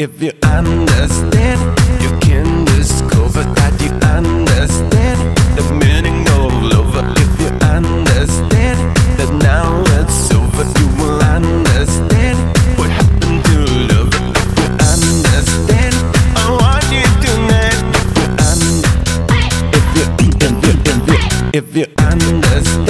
If you understand, you can discover that you understand the meaning of love. If you understand that now it's over, you will understand what happened to love. If you understand, I want you tonight. If you un- if you if you if you understand,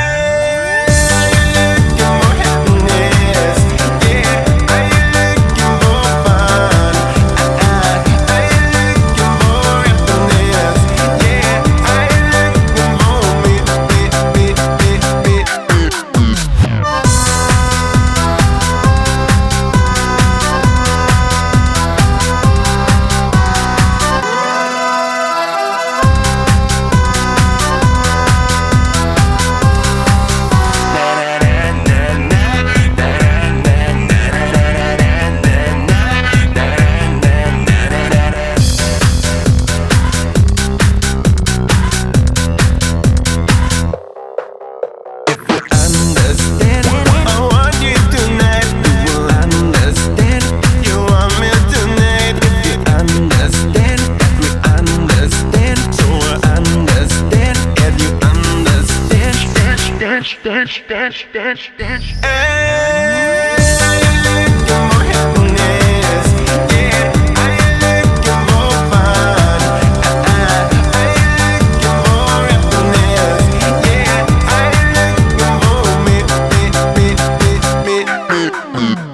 Dance, dance, dance, dance, dance. Hey.